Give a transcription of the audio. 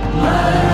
Let